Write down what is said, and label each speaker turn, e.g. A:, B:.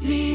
A: Leave